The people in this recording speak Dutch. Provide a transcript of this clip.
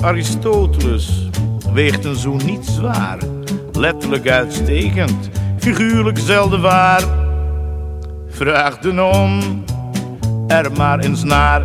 Aristoteles weegt een zoen niet zwaar. Letterlijk uitstekend, figuurlijk zelden waar. Vraag de non er maar eens naar.